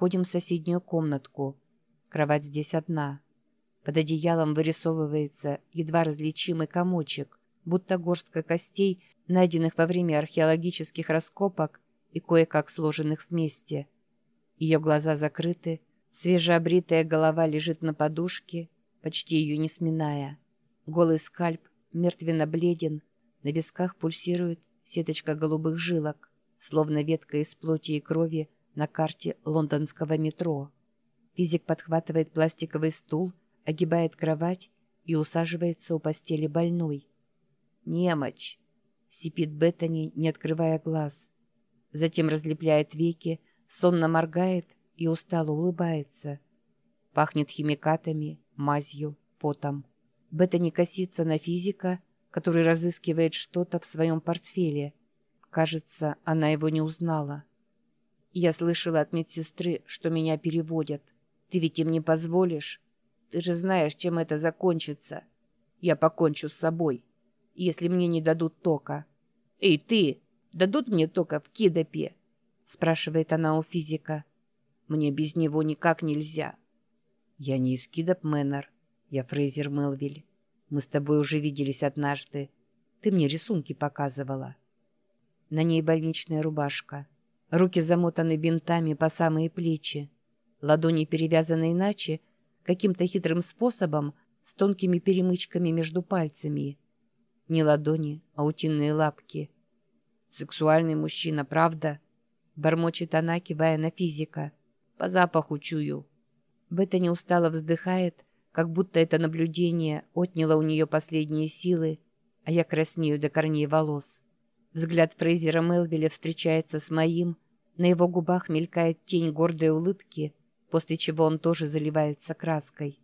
Входим в соседнюю комнатку. Кровать здесь одна. Под одеялом вырисовывается едва различимый комочек, будто горстка костей, найденных во время археологических раскопок и кое-как сложенных вместе. Ее глаза закрыты, свежеобритая голова лежит на подушке, почти ее не сминая. Голый скальп мертвенно бледен, на висках пульсирует сеточка голубых жилок, словно ветка из плоти и крови на карте лондонского метро. Физик подхватывает пластиковый стул, огибает кровать и усаживается у постели больной. «Немочь!» — сипит Беттани, не открывая глаз. Затем разлепляет веки, сонно моргает и устало улыбается. Пахнет химикатами, мазью, потом. Беттани косится на физика, который разыскивает что-то в своем портфеле. Кажется, она его не узнала. Я слышала от медсестры, что меня переводят. Ты ведь им не позволишь? Ты же знаешь, чем это закончится. Я покончу с собой, если мне не дадут тока. Эй, ты, дадут мне тока в Кидопе? Спрашивает она у физика. Мне без него никак нельзя. Я не из Кидоп Мэннер. Я Фрейзер Мелвиль. Мы с тобой уже виделись однажды. Ты мне рисунки показывала. На ней больничная рубашка. Руки замотаны бинтами по самые плечи. Ладони перевязаны иначе, каким-то хитрым способом, с тонкими перемычками между пальцами. Не ладони, а утиные лапки. «Сексуальный мужчина, правда?» Бормочет она, кивая на физика. «По запаху чую». Бета не устало вздыхает, как будто это наблюдение отняло у нее последние силы, а я краснею до корней волос. Взгляд Фрейзера Мелвилля встречается с моим, на его губах мелькает тень гордой улыбки, после чего он тоже заливается краской.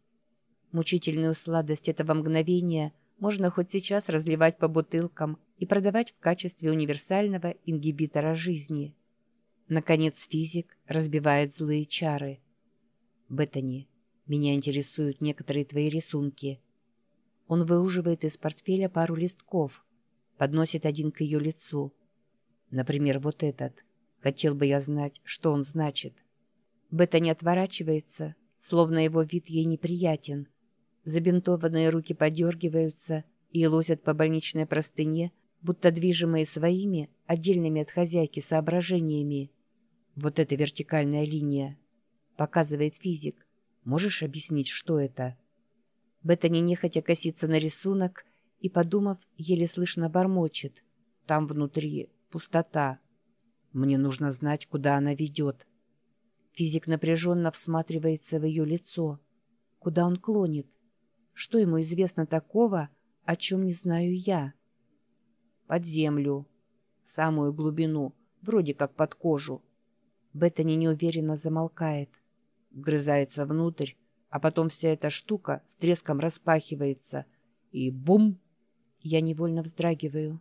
Мучительную сладость этого мгновения можно хоть сейчас разливать по бутылкам и продавать в качестве универсального ингибитора жизни. Наконец физик разбивает злые чары. «Беттани, меня интересуют некоторые твои рисунки». Он выуживает из портфеля пару листков, подносит один к ее лицу. Например, вот этот. Хотел бы я знать, что он значит. Бета не отворачивается, словно его вид ей неприятен. Забинтованные руки подергиваются и лозят по больничной простыне, будто движимые своими, отдельными от хозяйки соображениями. Вот эта вертикальная линия. Показывает физик. Можешь объяснить, что это? Беттани нехотя косится на рисунок и, подумав, еле слышно бормочет. Там внутри пустота. Мне нужно знать, куда она ведет. Физик напряженно всматривается в ее лицо. Куда он клонит? Что ему известно такого, о чем не знаю я? Под землю. В самую глубину, вроде как под кожу. Беттани неуверенно замолкает. Вгрызается внутрь, а потом вся эта штука с треском распахивается. И бум! Я невольно вздрагиваю.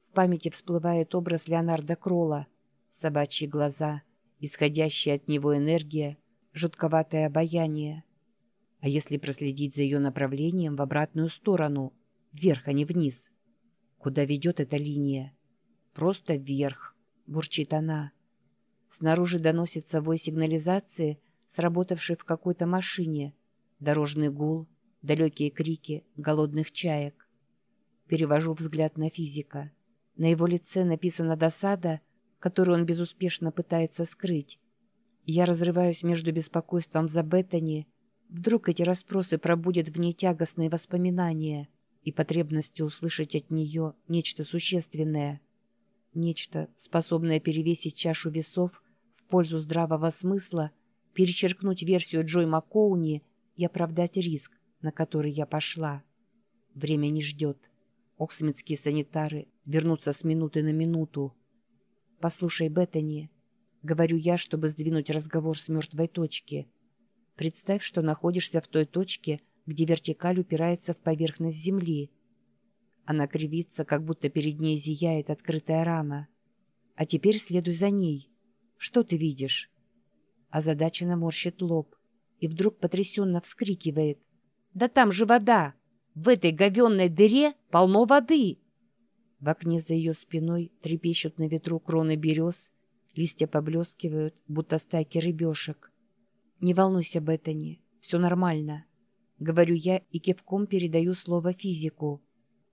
В памяти всплывает образ Леонарда Кролла. Собачьи глаза — исходящая от него энергия, жутковатое обаяние. А если проследить за ее направлением в обратную сторону, вверх, а не вниз? Куда ведет эта линия? Просто вверх, бурчит она. Снаружи доносится вой сигнализации, сработавшей в какой-то машине, дорожный гул, далекие крики голодных чаек. Перевожу взгляд на физика. На его лице написана досада которую он безуспешно пытается скрыть. Я разрываюсь между беспокойством за Беттани, вдруг эти расспросы пробудят в ней тягостные воспоминания и потребностью услышать от нее нечто существенное, нечто, способное перевесить чашу весов в пользу здравого смысла, перечеркнуть версию Джой Маккоуни и оправдать риск, на который я пошла. Время не ждет. Оксмитские санитары вернутся с минуты на минуту. «Послушай, Беттани», — говорю я, чтобы сдвинуть разговор с мертвой точки. «Представь, что находишься в той точке, где вертикаль упирается в поверхность земли. Она кривится, как будто перед ней зияет открытая рана. А теперь следуй за ней. Что ты видишь?» Озадаченно морщит лоб и вдруг потрясенно вскрикивает. «Да там же вода! В этой говенной дыре полно воды!» В окне за ее спиной трепещут на ветру кроны берез, Листья поблескивают, будто стайки рыбешек. «Не волнуйся, Беттани, все нормально», — говорю я и кивком передаю слово физику.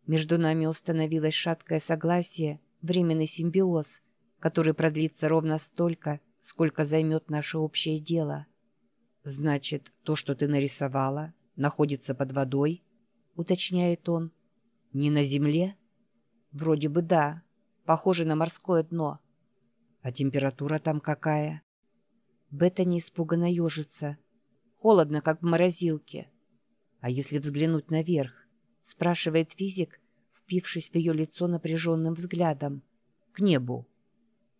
Между нами установилось шаткое согласие, временный симбиоз, который продлится ровно столько, сколько займет наше общее дело. «Значит, то, что ты нарисовала, находится под водой?» — уточняет он. «Не на земле?» «Вроде бы да. Похоже на морское дно». «А температура там какая?» Беттани испуганно ежится. «Холодно, как в морозилке». «А если взглянуть наверх?» — спрашивает физик, впившись в ее лицо напряженным взглядом. «К небу».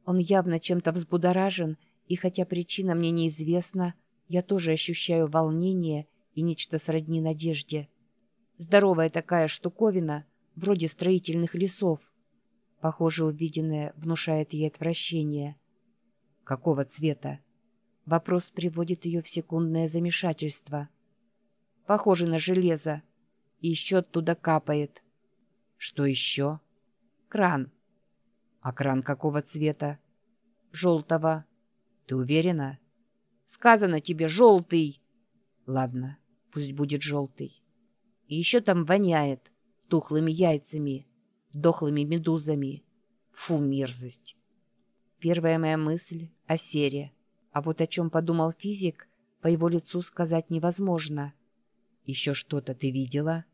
Он явно чем-то взбудоражен, и хотя причина мне неизвестна, я тоже ощущаю волнение и нечто сродни надежде. Здоровая такая штуковина, вроде строительных лесов. Похоже, увиденное внушает ей отвращение. Какого цвета? Вопрос приводит ее в секундное замешательство. Похоже на железо. И еще оттуда капает. Что еще? Кран. А кран какого цвета? Желтого. Ты уверена? Сказано тебе желтый. Ладно, пусть будет желтый. И еще там воняет тухлыми яйцами, дохлыми медузами. Фу, мерзость. Первая моя мысль о сере. А вот о чем подумал физик, по его лицу сказать невозможно. Еще что-то ты видела?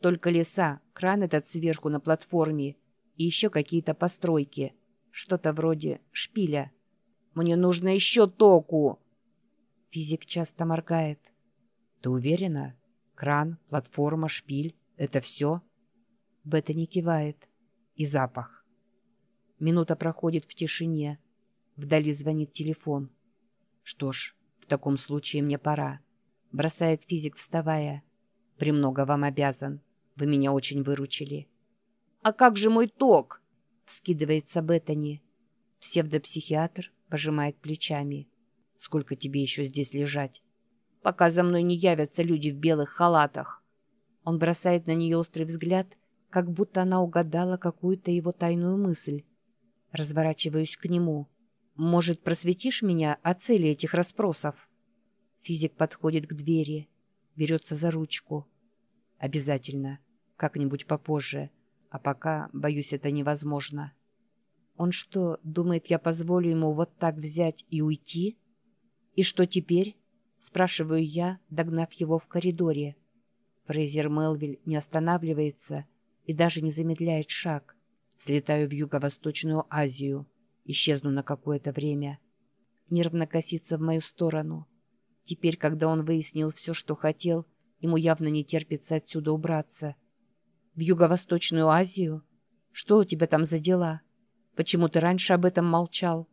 Только леса, кран этот сверху на платформе и еще какие-то постройки. Что-то вроде шпиля. Мне нужно еще току. Физик часто моргает. Ты уверена? Кран, платформа, шпиль — это все? Бета не кивает. И запах. Минута проходит в тишине. Вдали звонит телефон. Что ж, в таком случае мне пора. Бросает физик, вставая. Премного вам обязан. Вы меня очень выручили. «А как же мой ток?» — вскидывается Беттани. Псевдопсихиатр пожимает плечами. «Сколько тебе еще здесь лежать?» «Пока за мной не явятся люди в белых халатах». Он бросает на нее острый взгляд, как будто она угадала какую-то его тайную мысль. Разворачиваюсь к нему. «Может, просветишь меня о цели этих расспросов?» Физик подходит к двери, берется за ручку. «Обязательно. Как-нибудь попозже. А пока, боюсь, это невозможно. Он что, думает, я позволю ему вот так взять и уйти? И что теперь? Спрашиваю я, догнав его в коридоре. Фрейзер Мелвиль не останавливается и даже не замедляет шаг. Слетаю в Юго-Восточную Азию. Исчезну на какое-то время. Нервно косится в мою сторону. Теперь, когда он выяснил все, что хотел, ему явно не терпится отсюда убраться — в Юго-Восточную Азию? Что у тебя там за дела? Почему ты раньше об этом молчал?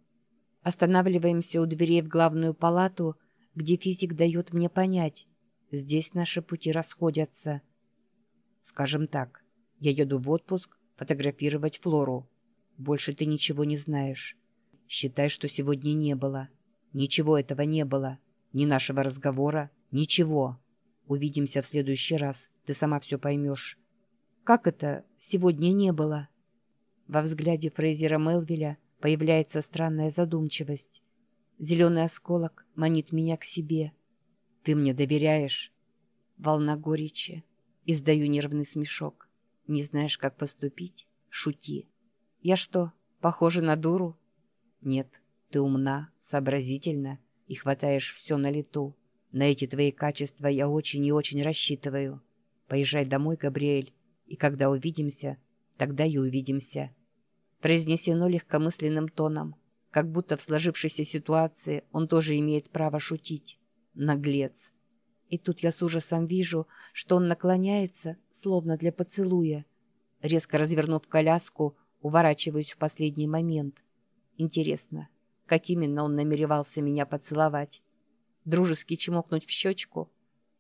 Останавливаемся у дверей в главную палату, где физик дает мне понять. Здесь наши пути расходятся. Скажем так, я еду в отпуск фотографировать Флору. Больше ты ничего не знаешь. Считай, что сегодня не было. Ничего этого не было. Ни нашего разговора, ничего. Увидимся в следующий раз. Ты сама все поймешь. Как это сегодня не было? Во взгляде Фрейзера Мелвиля появляется странная задумчивость. Зеленый осколок манит меня к себе. Ты мне доверяешь? Волна горечи. Издаю нервный смешок. Не знаешь, как поступить? Шути. Я что, похожа на дуру? Нет, ты умна, сообразительна и хватаешь все на лету. На эти твои качества я очень и очень рассчитываю. Поезжай домой, Габриэль, и когда увидимся, тогда и увидимся. Произнесено легкомысленным тоном, как будто в сложившейся ситуации он тоже имеет право шутить. Наглец. И тут я с ужасом вижу, что он наклоняется, словно для поцелуя. Резко развернув коляску, уворачиваюсь в последний момент. Интересно, как именно он намеревался меня поцеловать? Дружески чмокнуть в щечку?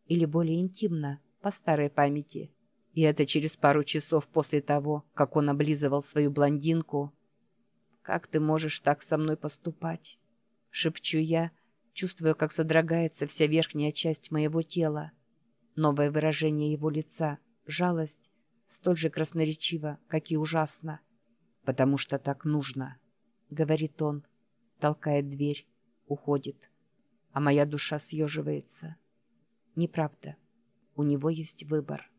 Или более интимно, по старой памяти? И это через пару часов после того, как он облизывал свою блондинку. «Как ты можешь так со мной поступать?» Шепчу я, чувствуя, как содрогается вся верхняя часть моего тела. Новое выражение его лица, жалость, столь же красноречиво, как и ужасно. «Потому что так нужно», — говорит он. толкает дверь, уходит. А моя душа съеживается. Неправда. У него есть выбор.